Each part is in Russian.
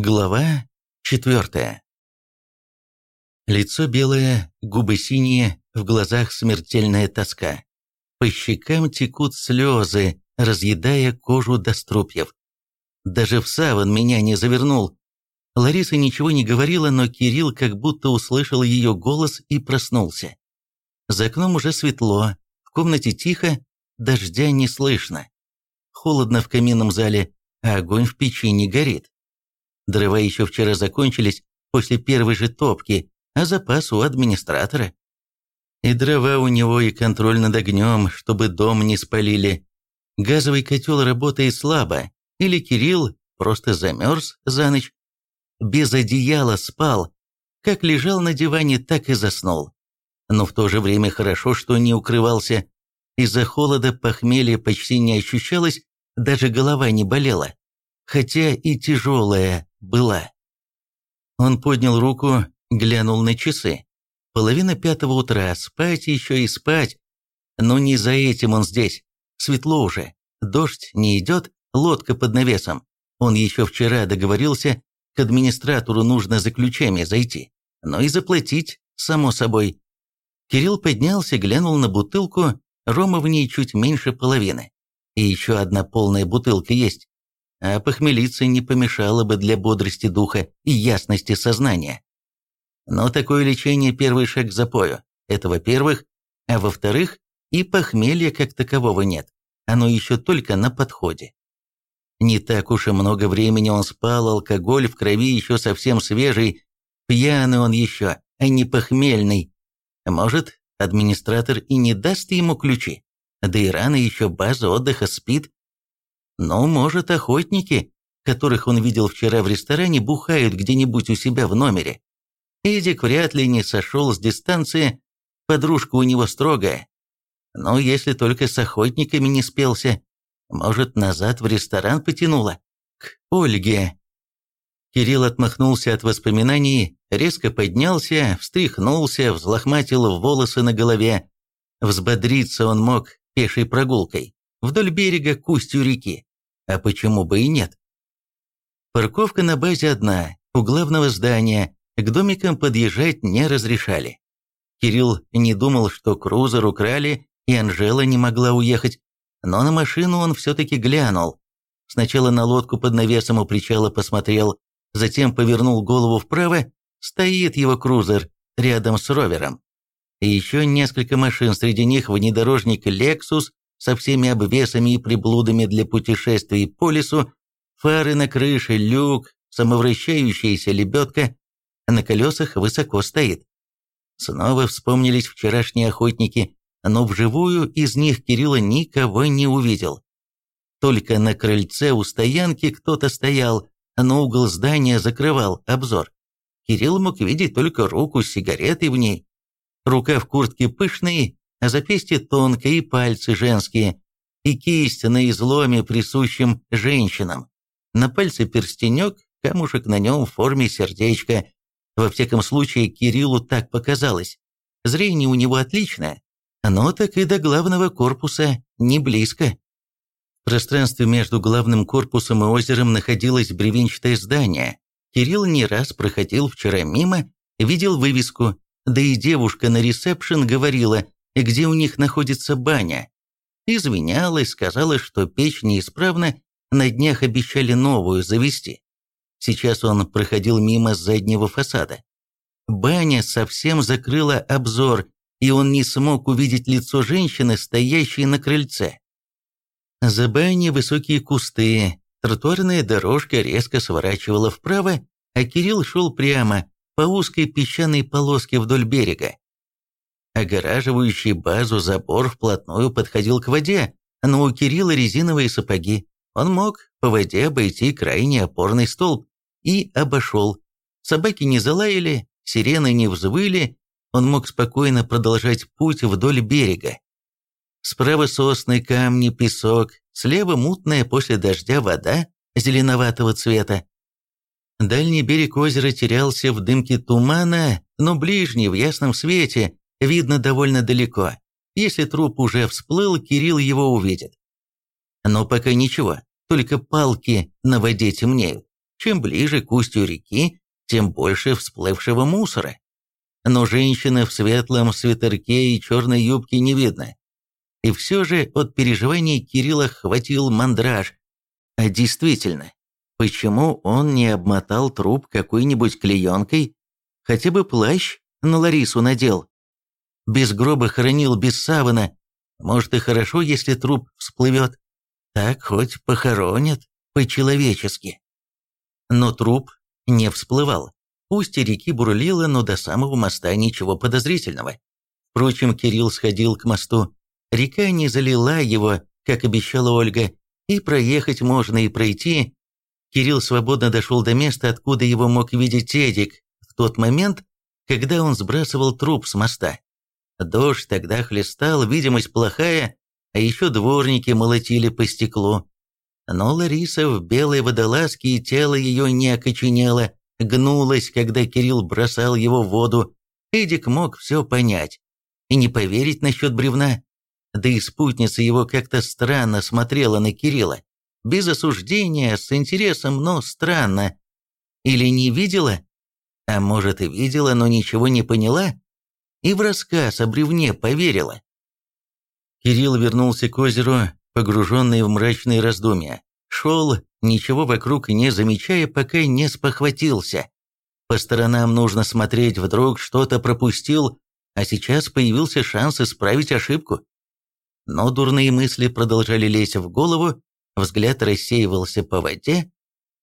Глава четвертая. Лицо белое, губы синие, в глазах смертельная тоска. По щекам текут слезы, разъедая кожу до струпьев. Даже в саван меня не завернул. Лариса ничего не говорила, но Кирилл как будто услышал ее голос и проснулся. За окном уже светло, в комнате тихо, дождя не слышно. Холодно в каминном зале, а огонь в печи не горит. Дрова еще вчера закончились после первой же топки, а запас у администратора. И дрова у него, и контроль над огнем, чтобы дом не спалили. Газовый котел работает слабо, или Кирилл просто замерз за ночь. Без одеяла спал, как лежал на диване, так и заснул. Но в то же время хорошо, что не укрывался. Из-за холода похмелье почти не ощущалось, даже голова не болела хотя и тяжелая была. Он поднял руку, глянул на часы. Половина пятого утра, спать еще и спать. Но не за этим он здесь. Светло уже, дождь не идет, лодка под навесом. Он еще вчера договорился, к администратору нужно за ключами зайти. Но и заплатить, само собой. Кирилл поднялся, глянул на бутылку, рома в ней чуть меньше половины. И еще одна полная бутылка есть а похмелиться не помешало бы для бодрости духа и ясности сознания. Но такое лечение – первый шаг к запою. Это во-первых. А во-вторых, и похмелья как такового нет. Оно еще только на подходе. Не так уж и много времени он спал, алкоголь в крови еще совсем свежий, пьяный он еще, а не похмельный. Может, администратор и не даст ему ключи? Да и рано еще база отдыха спит, но, может, охотники, которых он видел вчера в ресторане, бухают где-нибудь у себя в номере. Эдик вряд ли не сошел с дистанции, подружка у него строгая. Но если только с охотниками не спелся, может, назад в ресторан потянуло? К Ольге. Кирилл отмахнулся от воспоминаний, резко поднялся, встряхнулся, взлохматил волосы на голове. Взбодриться он мог пешей прогулкой вдоль берега к устью реки. А почему бы и нет? Парковка на базе одна, у главного здания, к домикам подъезжать не разрешали. Кирилл не думал, что крузер украли, и Анжела не могла уехать, но на машину он все-таки глянул. Сначала на лодку под навесом у причала посмотрел, затем повернул голову вправо, стоит его крузер рядом с ровером. И еще несколько машин, среди них внедорожник «Лексус» со всеми обвесами и приблудами для путешествий по лесу, фары на крыше, люк, самовращающаяся лебедка, а на колесах высоко стоит. Снова вспомнились вчерашние охотники, но вживую из них Кирилла никого не увидел. Только на крыльце у стоянки кто-то стоял, но угол здания закрывал обзор. Кирилл мог видеть только руку с сигаретой в ней. Рука в куртке пышной, а запястье тонкое и пальцы женские, и кисть на изломе, присущем женщинам. На пальце перстенек, камушек на нем в форме сердечка. Во всяком случае, Кириллу так показалось. Зрение у него отличное, но так и до главного корпуса не близко. В пространстве между главным корпусом и озером находилось бревенчатое здание. Кирилл не раз проходил вчера мимо, видел вывеску, да и девушка на ресепшн говорила, где у них находится баня. Извинялась, сказала, что печь неисправна, на днях обещали новую завести. Сейчас он проходил мимо заднего фасада. Баня совсем закрыла обзор, и он не смог увидеть лицо женщины, стоящей на крыльце. За баней высокие кусты, тротуарная дорожка резко сворачивала вправо, а Кирилл шел прямо по узкой песчаной полоске вдоль берега. Огораживающий базу забор вплотную подходил к воде, но у Кирилла резиновые сапоги. Он мог по воде обойти крайний опорный столб и обошел. Собаки не залаяли, сирены не взвыли, он мог спокойно продолжать путь вдоль берега. Справа сосны, камни, песок, слева мутная после дождя вода зеленоватого цвета. Дальний берег озера терялся в дымке тумана, но ближний в ясном свете, видно довольно далеко. Если труп уже всплыл, Кирилл его увидит. Но пока ничего, только палки на воде темнеют. Чем ближе к устью реки, тем больше всплывшего мусора. Но женщины в светлом свитерке и черной юбке не видно. И все же от переживаний Кирилла хватил мандраж. А действительно, почему он не обмотал труп какой-нибудь клеенкой, хотя бы плащ на Ларису надел? Без гроба хоронил, без савана. Может и хорошо, если труп всплывет. Так хоть похоронят по-человечески. Но труп не всплывал. Устье реки бурлило, но до самого моста ничего подозрительного. Впрочем, Кирилл сходил к мосту. Река не залила его, как обещала Ольга, и проехать можно, и пройти. Кирилл свободно дошел до места, откуда его мог видеть Эдик, в тот момент, когда он сбрасывал труп с моста. Дождь тогда хлестал, видимость плохая, а еще дворники молотили по стеклу. Но Лариса в белой водолазке и тело ее не окоченело, гнулось, когда Кирилл бросал его в воду. Эдик мог все понять и не поверить насчет бревна. Да и спутница его как-то странно смотрела на Кирилла. Без осуждения, с интересом, но странно. Или не видела? А может и видела, но ничего не поняла? И в рассказ о бревне поверила. Кирилл вернулся к озеру, погруженный в мрачные раздумья. Шел, ничего вокруг не замечая, пока не спохватился. По сторонам нужно смотреть, вдруг что-то пропустил, а сейчас появился шанс исправить ошибку. Но дурные мысли продолжали лезть в голову, взгляд рассеивался по воде.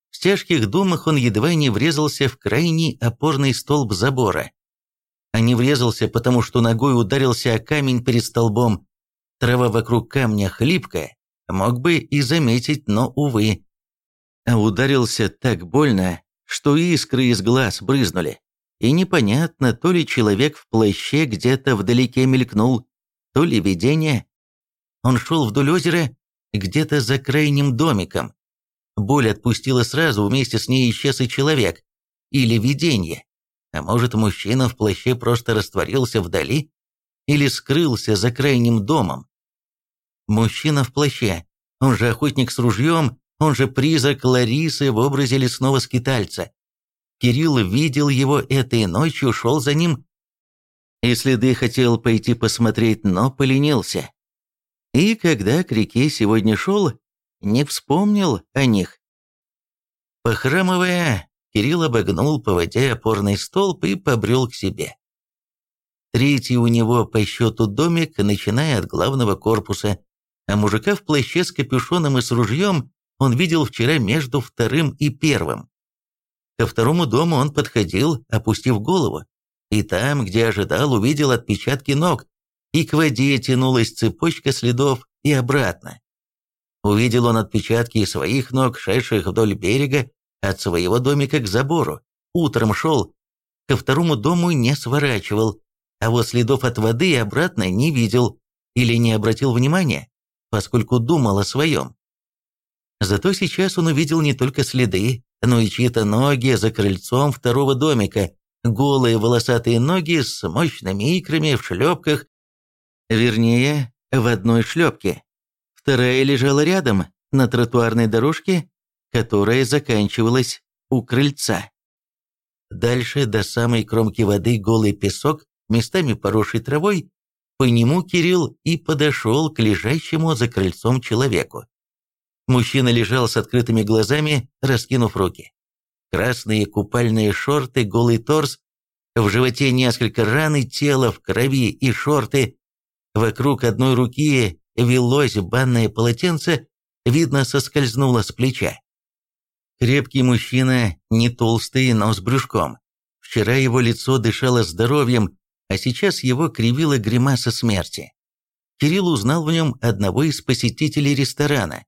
В тяжких думах он едва не врезался в крайний опорный столб забора. А не врезался, потому что ногой ударился о камень перед столбом, Трава вокруг камня хлипкая, мог бы и заметить, но, увы. А ударился так больно, что искры из глаз брызнули. И непонятно, то ли человек в плаще где-то вдалеке мелькнул, то ли видение. Он шел вдоль озера, где-то за крайним домиком. Боль отпустила сразу, вместе с ней исчез и человек. Или видение. А может, мужчина в плаще просто растворился вдали? или скрылся за крайним домом. Мужчина в плаще, он же охотник с ружьем, он же призрак Ларисы в образе лесного скитальца. Кирилл видел его этой ночью, шел за ним, и следы хотел пойти посмотреть, но поленился. И когда к реке сегодня шел, не вспомнил о них. Похрамывая, Кирилл обогнул по воде опорный столб и побрел к себе. Третий у него по счету домик, начиная от главного корпуса, а мужика в плаще с капюшоном и с ружьем он видел вчера между вторым и первым. Ко второму дому он подходил, опустив голову, и там, где ожидал, увидел отпечатки ног, и к воде тянулась цепочка следов и обратно. Увидел он отпечатки своих ног, шедших вдоль берега, от своего домика к забору. Утром шел, ко второму дому не сворачивал, а вот следов от воды обратно не видел или не обратил внимания, поскольку думал о своем. Зато сейчас он увидел не только следы, но и чьи-то ноги за крыльцом второго домика, голые волосатые ноги с мощными икрами в шлепках, вернее, в одной шлепке. Вторая лежала рядом, на тротуарной дорожке, которая заканчивалась у крыльца. Дальше до самой кромки воды голый песок местами поросший травой, по нему Кирилл и подошел к лежащему за крыльцом человеку. Мужчина лежал с открытыми глазами, раскинув руки. Красные купальные шорты, голый торс, в животе несколько ран и тело в крови и шорты. Вокруг одной руки велось банное полотенце, видно, соскользнуло с плеча. Крепкий мужчина, не толстый, но с брюшком. Вчера его лицо дышало здоровьем, а сейчас его кривила гримаса смерти. Кирилл узнал в нем одного из посетителей ресторана.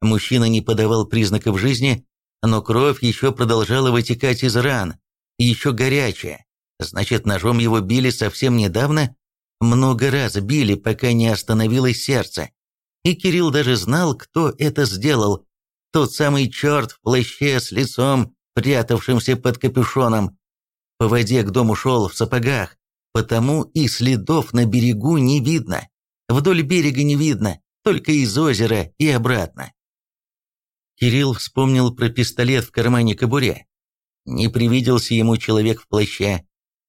Мужчина не подавал признаков жизни, но кровь еще продолжала вытекать из ран, еще горячая. Значит, ножом его били совсем недавно, много раз били, пока не остановилось сердце. И Кирилл даже знал, кто это сделал. Тот самый черт в плаще с лицом, прятавшимся под капюшоном. По воде к дому шел в сапогах, Потому и следов на берегу не видно. Вдоль берега не видно, только из озера и обратно. Кирилл вспомнил про пистолет в кармане кобуре. Не привиделся ему человек в плаще.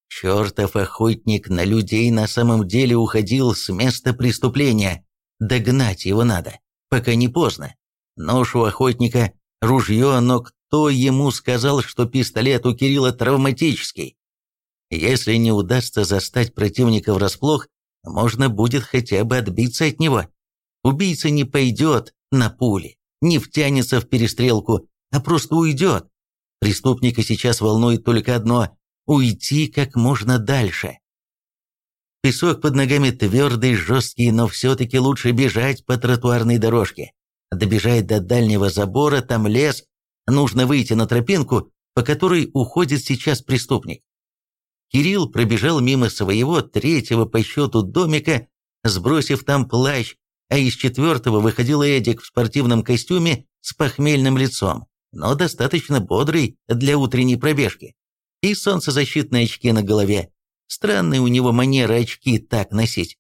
Чертов охотник на людей на самом деле уходил с места преступления. Догнать его надо, пока не поздно. Нож у охотника, ружье, но кто ему сказал, что пистолет у Кирилла травматический? Если не удастся застать противника врасплох, можно будет хотя бы отбиться от него. Убийца не пойдет на пули, не втянется в перестрелку, а просто уйдет. Преступника сейчас волнует только одно – уйти как можно дальше. Песок под ногами твердый, жесткий, но все-таки лучше бежать по тротуарной дорожке. Добежать до дальнего забора, там лес, нужно выйти на тропинку, по которой уходит сейчас преступник. Кирилл пробежал мимо своего третьего по счету домика, сбросив там плащ, а из четвертого выходил Эдик в спортивном костюме с похмельным лицом, но достаточно бодрый для утренней пробежки. И солнцезащитные очки на голове. Странные у него манеры очки так носить.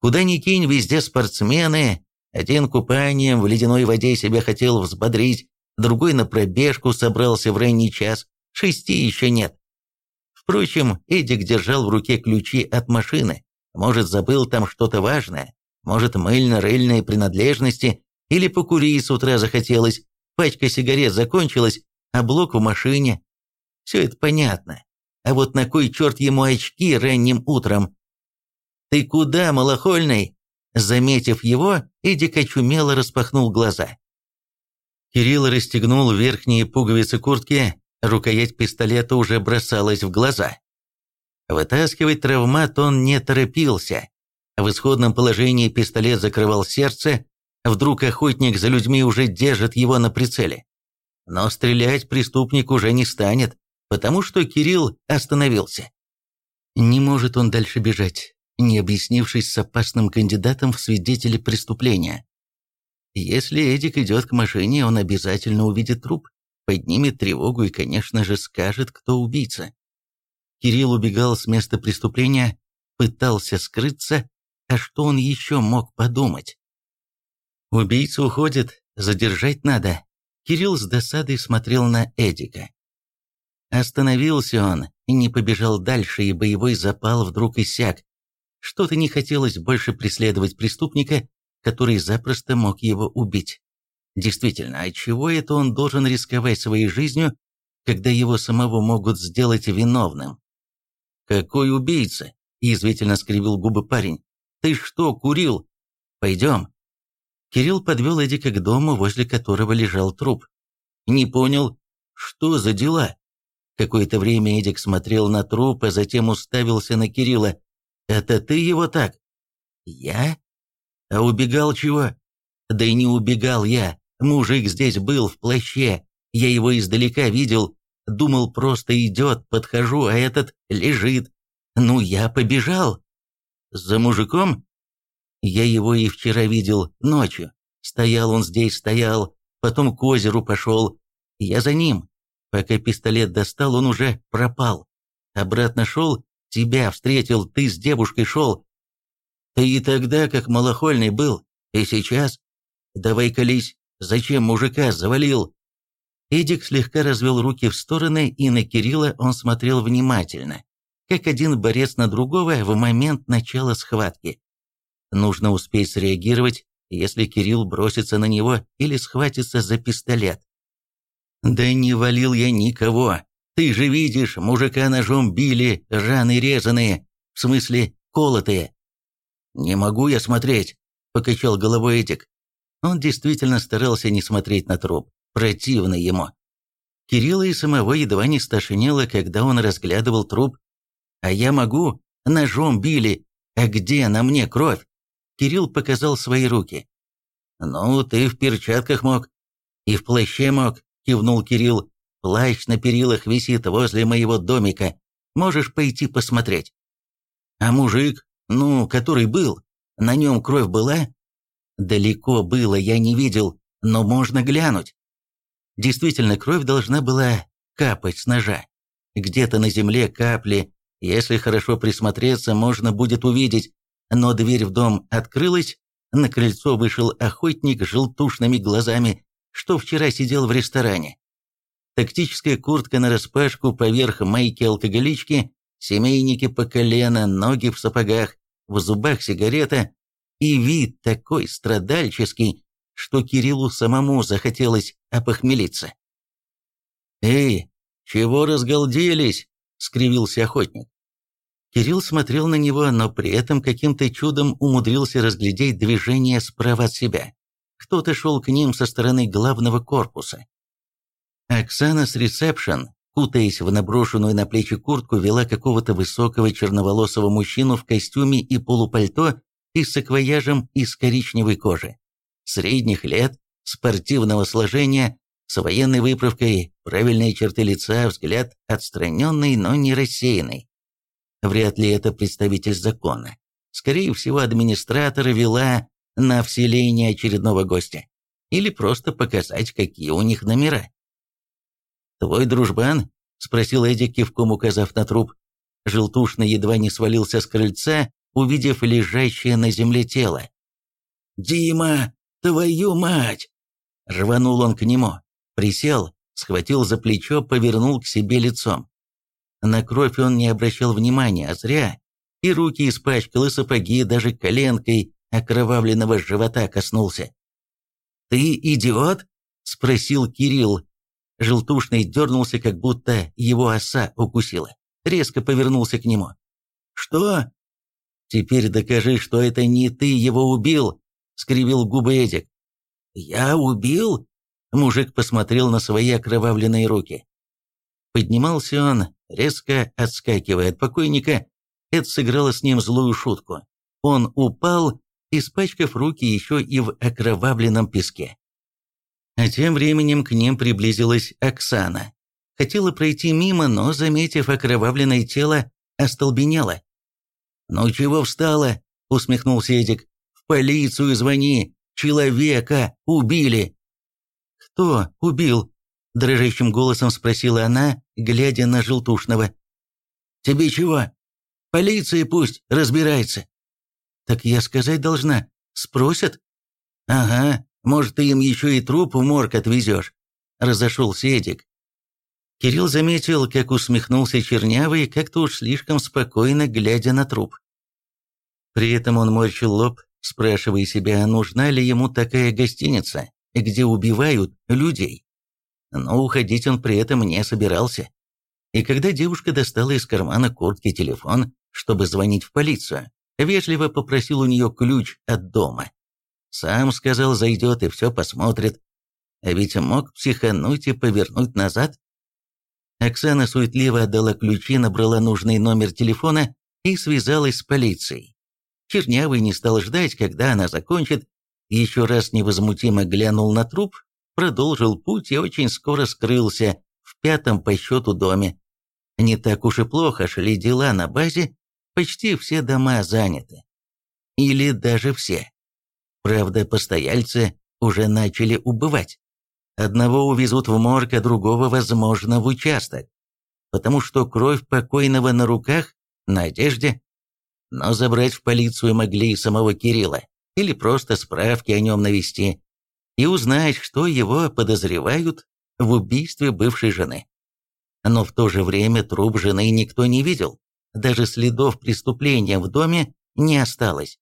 Куда ни кинь, везде спортсмены. Один купанием в ледяной воде себя хотел взбодрить, другой на пробежку собрался в ранний час, шести еще нет. Впрочем, Эдик держал в руке ключи от машины. Может, забыл там что-то важное. Может, мыльно-рыльные принадлежности. Или покурить с утра захотелось. Пачка сигарет закончилась, а блок в машине. Все это понятно. А вот на кой черт ему очки ранним утром? «Ты куда, малохольный?» Заметив его, Эдик очумело распахнул глаза. Кирилл расстегнул верхние пуговицы куртки, Рукоять пистолета уже бросалась в глаза. Вытаскивать травмат он не торопился. В исходном положении пистолет закрывал сердце, вдруг охотник за людьми уже держит его на прицеле. Но стрелять преступник уже не станет, потому что Кирилл остановился. Не может он дальше бежать, не объяснившись с опасным кандидатом в свидетели преступления. Если Эдик идет к машине, он обязательно увидит труп поднимет тревогу и, конечно же, скажет, кто убийца. Кирилл убегал с места преступления, пытался скрыться, а что он еще мог подумать? Убийца уходит, задержать надо. Кирилл с досадой смотрел на Эдика. Остановился он и не побежал дальше, и боевой запал вдруг иссяк. Что-то не хотелось больше преследовать преступника, который запросто мог его убить. Действительно, а чего это он должен рисковать своей жизнью, когда его самого могут сделать виновным? «Какой убийца?» – язвительно скривил губы парень. «Ты что, курил? Пойдем». Кирилл подвел Эдика к дому, возле которого лежал труп. «Не понял, что за дела?» Какое-то время Эдик смотрел на труп, а затем уставился на Кирилла. «Это ты его так?» «Я? А убегал чего?» «Да и не убегал я. Мужик здесь был в плаще, я его издалека видел, думал, просто идет, подхожу, а этот лежит. Ну, я побежал. За мужиком? Я его и вчера видел, ночью. Стоял он здесь, стоял, потом к озеру пошел. Я за ним. Пока пистолет достал, он уже пропал. Обратно шел, тебя встретил, ты с девушкой шел. Ты и тогда, как малохольный был, и сейчас. Давай колись, Зачем мужика завалил?» Эдик слегка развел руки в стороны, и на Кирилла он смотрел внимательно, как один борец на другого в момент начала схватки. Нужно успеть среагировать, если Кирилл бросится на него или схватится за пистолет. «Да не валил я никого. Ты же видишь, мужика ножом били, раны резаные, в смысле колотые». «Не могу я смотреть», — покачал головой Эдик. Он действительно старался не смотреть на труп. Противно ему. Кирилла и самого едва не стошнило, когда он разглядывал труп. «А я могу? Ножом били. А где на мне кровь?» Кирилл показал свои руки. «Ну, ты в перчатках мог. И в плаще мог», — кивнул Кирилл. «Плащ на перилах висит возле моего домика. Можешь пойти посмотреть». «А мужик, ну, который был, на нем кровь была?» Далеко было, я не видел, но можно глянуть. Действительно, кровь должна была капать с ножа. Где-то на земле капли, если хорошо присмотреться, можно будет увидеть. Но дверь в дом открылась, на крыльцо вышел охотник с желтушными глазами, что вчера сидел в ресторане. Тактическая куртка нараспашку поверх майки-алкоголички, семейники по колено, ноги в сапогах, в зубах сигарета и вид такой страдальческий, что Кириллу самому захотелось опохмелиться. «Эй, чего разгалделись?» — скривился охотник. Кирилл смотрел на него, но при этом каким-то чудом умудрился разглядеть движение справа от себя. Кто-то шел к ним со стороны главного корпуса. Оксана с ресепшн, кутаясь в наброшенную на плечи куртку, вела какого-то высокого черноволосого мужчину в костюме и полупальто и с саквояжем из коричневой кожи. Средних лет, спортивного сложения, с военной выправкой, правильные черты лица, взгляд отстраненный, но не рассеянный. Вряд ли это представитель закона. Скорее всего, администратора вела на вселение очередного гостя. Или просто показать, какие у них номера. «Твой дружбан?» — спросил Эдди, кивком указав на труп. Желтушный едва не свалился с крыльца, увидев лежащее на земле тело. «Дима, твою мать!» Рванул он к нему, присел, схватил за плечо, повернул к себе лицом. На кровь он не обращал внимания, а зря. И руки испачкал, и сапоги, даже коленкой окровавленного живота коснулся. «Ты идиот?» — спросил Кирилл. Желтушный дернулся, как будто его оса укусила. Резко повернулся к нему. «Что?» «Теперь докажи, что это не ты его убил!» — скривил губы Эдик. «Я убил?» Мужик посмотрел на свои окровавленные руки. Поднимался он, резко отскакивая от покойника. Это сыграло с ним злую шутку. Он упал, испачкав руки еще и в окровавленном песке. А тем временем к ним приблизилась Оксана. Хотела пройти мимо, но, заметив окровавленное тело, остолбенела. «Ну чего встала?» — усмехнулся Эдик. «В полицию звони! Человека убили!» «Кто убил?» — дрожащим голосом спросила она, глядя на Желтушного. «Тебе чего? Полиция пусть разбирается». «Так я сказать должна. Спросят?» «Ага, может, ты им еще и труп в морг отвезешь?» — разошелся Эдик. Кирилл заметил, как усмехнулся Чернявый, как-то уж слишком спокойно глядя на труп. При этом он морщил лоб, спрашивая себя, нужна ли ему такая гостиница, где убивают людей. Но уходить он при этом не собирался. И когда девушка достала из кармана куртки телефон, чтобы звонить в полицию, вежливо попросил у нее ключ от дома. Сам сказал, зайдет и все посмотрит. А ведь мог психануть и повернуть назад. Оксана суетливо отдала ключи, набрала нужный номер телефона и связалась с полицией. Чернявый не стал ждать, когда она закончит, еще раз невозмутимо глянул на труп, продолжил путь и очень скоро скрылся в пятом по счету доме. Не так уж и плохо шли дела на базе, почти все дома заняты. Или даже все. Правда, постояльцы уже начали убывать. Одного увезут в морг, а другого, возможно, в участок. Потому что кровь покойного на руках, на одежде. Но забрать в полицию могли и самого Кирилла, или просто справки о нем навести, и узнать, что его подозревают в убийстве бывшей жены. Но в то же время труп жены никто не видел, даже следов преступления в доме не осталось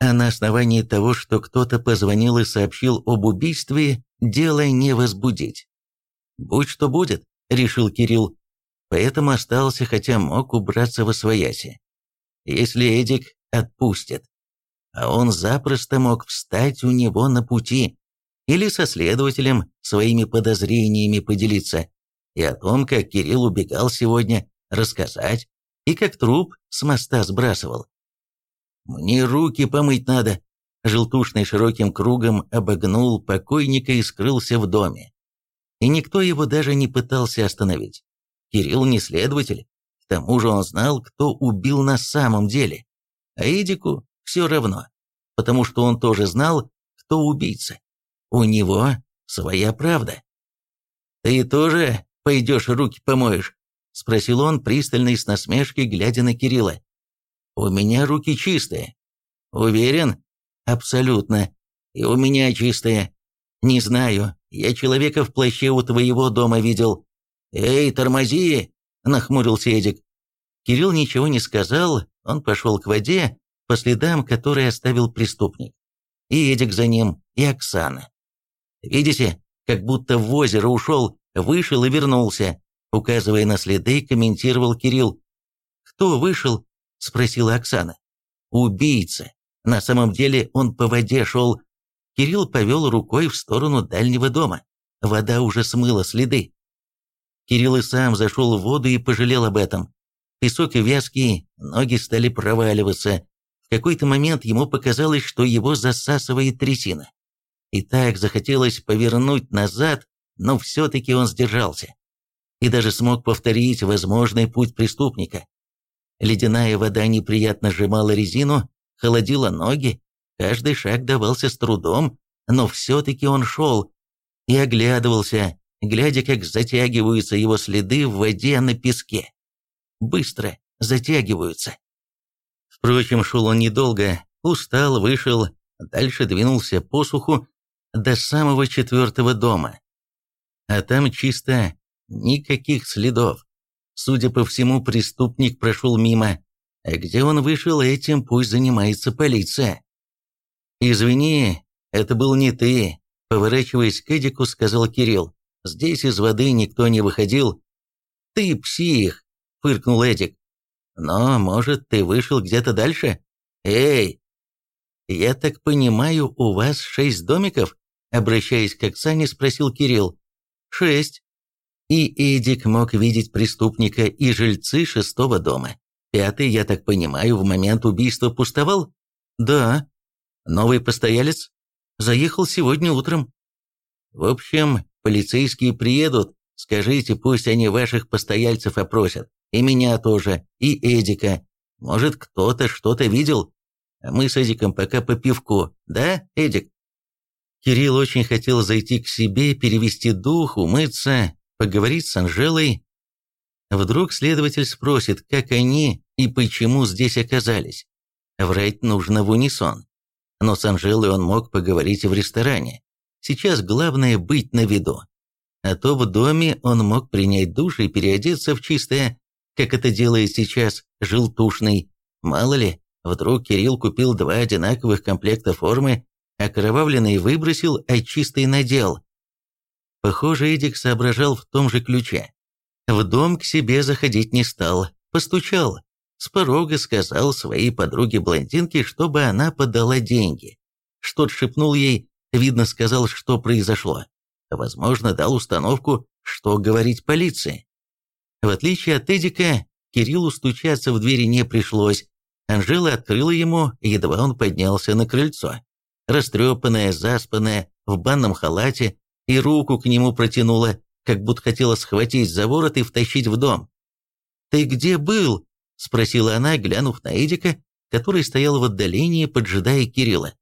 а на основании того, что кто-то позвонил и сообщил об убийстве, дело не возбудить. «Будь что будет», — решил Кирилл, поэтому остался, хотя мог убраться во свояси. Если Эдик отпустит, а он запросто мог встать у него на пути, или со следователем своими подозрениями поделиться, и о том, как Кирилл убегал сегодня, рассказать, и как труп с моста сбрасывал. «Мне руки помыть надо!» Желтушный широким кругом обогнул покойника и скрылся в доме. И никто его даже не пытался остановить. Кирилл не следователь, к тому же он знал, кто убил на самом деле. А Эдику все равно, потому что он тоже знал, кто убийца. У него своя правда. «Ты тоже пойдешь руки помоешь?» — спросил он, пристально и с насмешкой, глядя на Кирилла. У меня руки чистые. Уверен? Абсолютно. И у меня чистые. «Не знаю. Я человека в плаще у твоего дома видел». «Эй, тормози!» – нахмурился Эдик. Кирилл ничего не сказал, он пошел к воде, по следам которые оставил преступник. И Эдик за ним, и Оксана. «Видите, как будто в озеро ушел, вышел и вернулся», указывая на следы, комментировал Кирилл. «Кто вышел?» – спросила Оксана. «Убийца. На самом деле он по воде шел». Кирилл повел рукой в сторону дальнего дома. Вода уже смыла следы. Кирилл и сам зашел в воду и пожалел об этом. Песок вязкий, ноги стали проваливаться. В какой-то момент ему показалось, что его засасывает трясина. И так захотелось повернуть назад, но все-таки он сдержался. И даже смог повторить возможный путь преступника. Ледяная вода неприятно сжимала резину, холодила ноги, каждый шаг давался с трудом, но все-таки он шел и оглядывался, глядя, как затягиваются его следы в воде на песке. Быстро затягиваются. Впрочем, шел он недолго, устал, вышел, дальше двинулся по суху до самого четвертого дома. А там чисто, никаких следов. Судя по всему, преступник прошел мимо. А где он вышел, этим пусть занимается полиция. «Извини, это был не ты», — поворачиваясь к Эдику, сказал Кирилл. «Здесь из воды никто не выходил». «Ты псих», — фыркнул Эдик. «Но, может, ты вышел где-то дальше? Эй!» «Я так понимаю, у вас шесть домиков?» Обращаясь к Оксане, спросил Кирилл. «Шесть». И Эдик мог видеть преступника и жильцы шестого дома. Пятый, я так понимаю, в момент убийства пустовал? Да. Новый постоялец? Заехал сегодня утром. В общем, полицейские приедут. Скажите, пусть они ваших постояльцев опросят. И меня тоже, и Эдика. Может, кто-то что-то видел? А мы с Эдиком пока по пивку, да, Эдик? Кирилл очень хотел зайти к себе, перевести дух, умыться, поговорить с Анжелой. Вдруг следователь спросит, как они и почему здесь оказались. Врать нужно в унисон. Но с Анжелой он мог поговорить в ресторане. Сейчас главное быть на виду. А то в доме он мог принять душ и переодеться в чистое, как это делает сейчас желтушный. Мало ли, вдруг Кирилл купил два одинаковых комплекта формы окровавленный выбросил, а чистый надел. Похоже, Эдик соображал в том же ключе. В дом к себе заходить не стал, постучал. С порога сказал своей подруге-блондинке, чтобы она подала деньги. Что-то шепнул ей, видно, сказал, что произошло. Возможно, дал установку, что говорить полиции. В отличие от Эдика, Кириллу стучаться в двери не пришлось. Анжела открыла ему, едва он поднялся на крыльцо растрепанная, заспанная, в банном халате, и руку к нему протянула, как будто хотела схватить за ворот и втащить в дом. «Ты где был?» – спросила она, глянув на Эдика, который стоял в отдалении, поджидая Кирилла.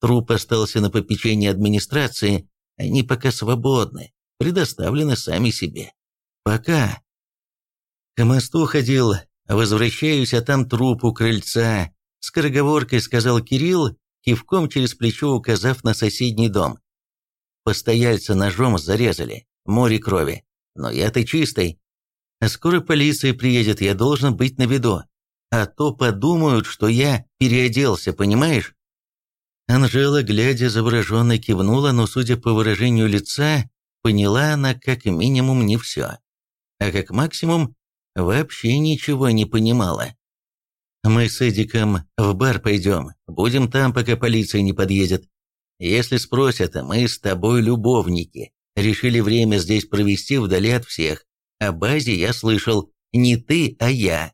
Труп остался на попечении администрации, они пока свободны, предоставлены сами себе. Пока. К мосту ходил, возвращаюсь, а там труп у крыльца. Скороговоркой сказал Кирилл кивком через плечо указав на соседний дом. Постояльца ножом зарезали, море крови. Но я-то чистый. Скоро полиция приедет, я должен быть на виду. А то подумают, что я переоделся, понимаешь? Анжела, глядя завороженно, кивнула, но, судя по выражению лица, поняла она как минимум не все. А как максимум, вообще ничего не понимала. Мы с Эдиком в бар пойдем, будем там, пока полиция не подъедет. Если спросят, мы с тобой любовники. Решили время здесь провести вдали от всех. О базе я слышал, не ты, а я.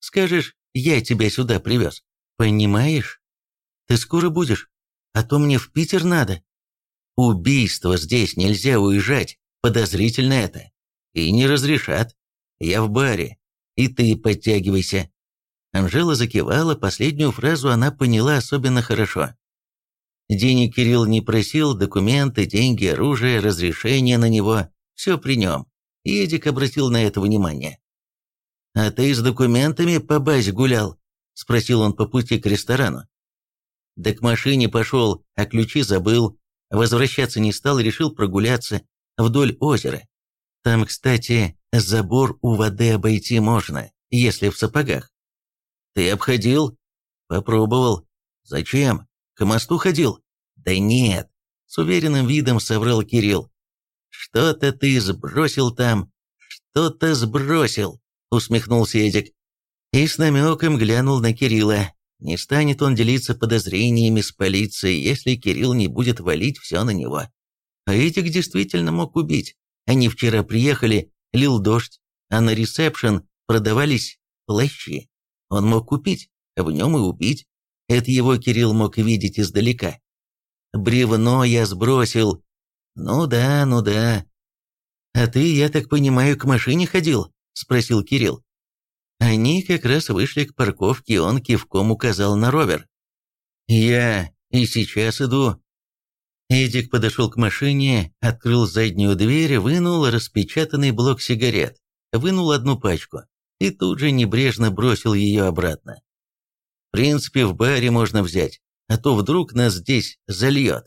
Скажешь, я тебя сюда привез. Понимаешь? Ты скоро будешь, а то мне в Питер надо. Убийство здесь нельзя уезжать, подозрительно это. И не разрешат. Я в баре, и ты подтягивайся. Анжела закивала, последнюю фразу она поняла особенно хорошо. Денег Кирилл не просил, документы, деньги, оружие, разрешение на него – все при нем. И Эдик обратил на это внимание. «А ты с документами по базе гулял?» – спросил он по пути к ресторану. «Да к машине пошел, а ключи забыл. Возвращаться не стал, решил прогуляться вдоль озера. Там, кстати, забор у воды обойти можно, если в сапогах. Ты обходил? Попробовал. Зачем? К мосту ходил? Да нет, с уверенным видом соврал Кирилл. Что-то ты сбросил там, что-то сбросил, усмехнулся Эдик. И с намеком глянул на Кирилла. Не станет он делиться подозрениями с полицией, если Кирилл не будет валить все на него. А Эдик действительно мог убить. Они вчера приехали, лил дождь, а на ресепшн продавались плащи. Он мог купить, а в нем и убить. Это его Кирилл мог видеть издалека. Бревно я сбросил. Ну да, ну да. А ты, я так понимаю, к машине ходил? Спросил Кирилл. Они как раз вышли к парковке, он кивком указал на ровер. «Я и сейчас иду». Эдик подошел к машине, открыл заднюю дверь, вынул распечатанный блок сигарет, вынул одну пачку и тут же небрежно бросил ее обратно. Принципе, в баре можно взять, а то вдруг нас здесь зальет.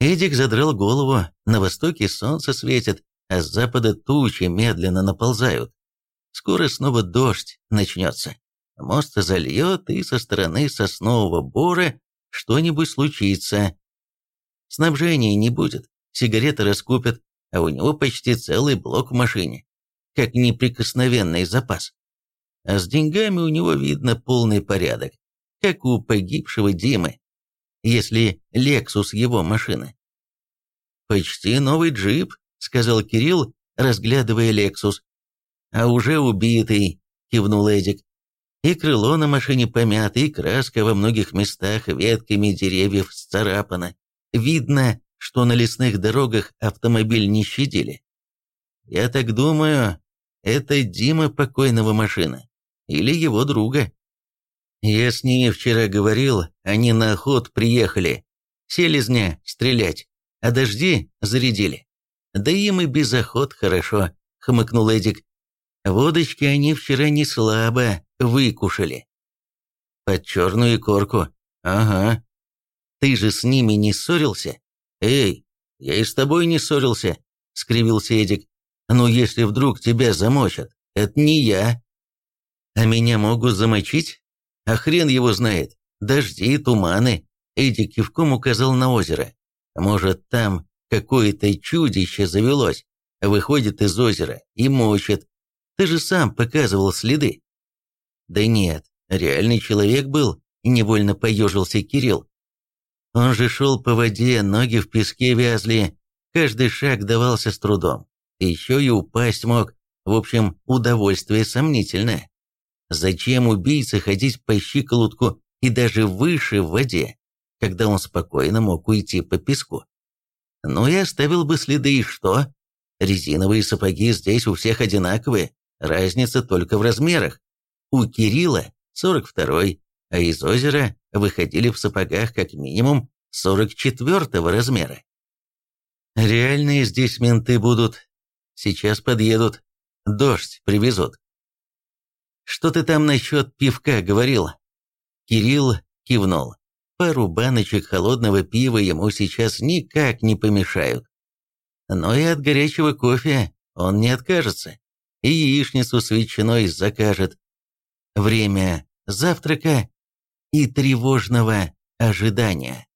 Эдик задрал голову, на востоке солнце светит, а с запада тучи медленно наползают. Скоро снова дождь начнется. Мост зальет, и со стороны соснового бора что-нибудь случится. Снабжения не будет, сигареты раскупят, а у него почти целый блок в машине, как неприкосновенный запас. А с деньгами у него видно полный порядок, как у погибшего Димы, если Лексус его машина. «Почти новый джип», — сказал Кирилл, разглядывая Лексус а уже убитый», — кивнул Эдик. «И крыло на машине помято, и краска во многих местах ветками деревьев сцарапана. Видно, что на лесных дорогах автомобиль не щадили. Я так думаю, это Дима покойного машина. Или его друга. Я с ними вчера говорил, они на охот приехали. Селезня стрелять, а дожди зарядили. Да им и без охот хорошо, хмыкнул Эдик. Водочки они вчера не слабо выкушали. Под черную корку. Ага. Ты же с ними не ссорился? Эй, я и с тобой не ссорился, скривился Эдик. Ну, если вдруг тебя замочат, это не я. А меня могут замочить? А хрен его знает. Дожди, туманы. Эдик кивком указал на озеро. Может, там какое-то чудище завелось, выходит из озера и мочит, ты же сам показывал следы». «Да нет, реальный человек был», — невольно поежился Кирилл. Он же шел по воде, ноги в песке вязли, каждый шаг давался с трудом. Еще и упасть мог. В общем, удовольствие сомнительное. Зачем убийце ходить по щиколотку и даже выше в воде, когда он спокойно мог уйти по песку? Ну и оставил бы следы, и что? Резиновые сапоги здесь у всех одинаковые, Разница только в размерах. У Кирилла 42-й, а из озера выходили в сапогах как минимум 44-го размера. Реальные здесь менты будут. Сейчас подъедут. Дождь привезут. Что ты там насчет пивка говорил? Кирилл кивнул. Пару баночек холодного пива ему сейчас никак не помешают. Но и от горячего кофе он не откажется и яичницу с ветчиной закажет. Время завтрака и тревожного ожидания.